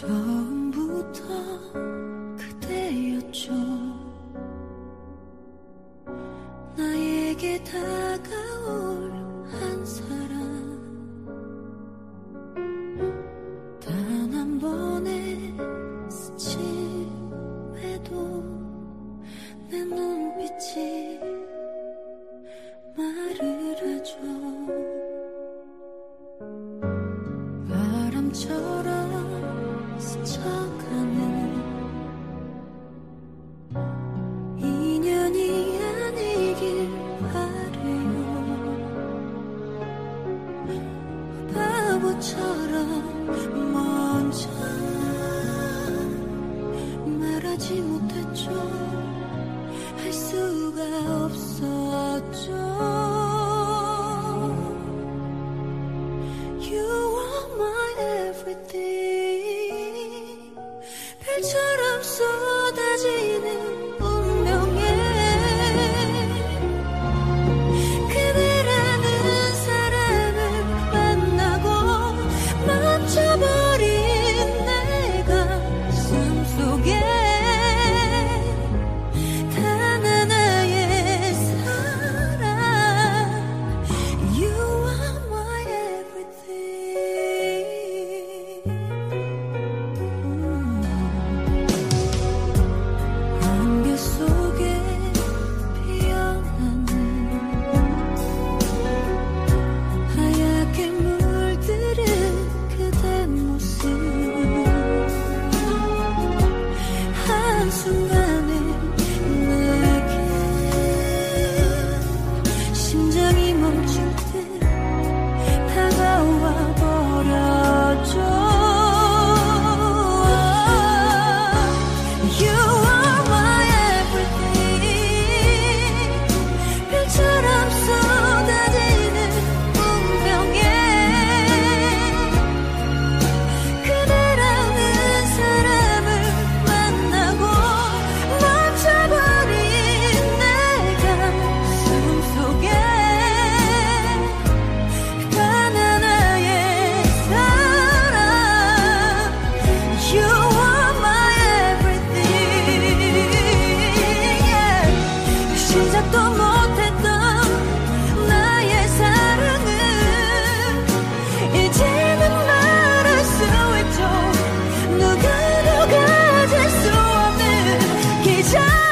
처음부터 그대였죠. 나에게 다가올 한 사람 단 한 번의 스침에도 내 눈빛이 말을 하죠 바람처럼 먼저 말하지 못했죠. 할 수가 없었죠. You are my everything. sungguh Just.